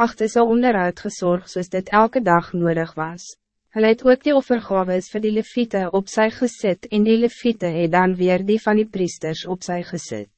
achter sy onderhoud gezorg soos dit elke dag nodig was. Hij het ook die offergaves vir die leviete op sy gesit en die leviete het dan weer die van die priesters op sy gesit.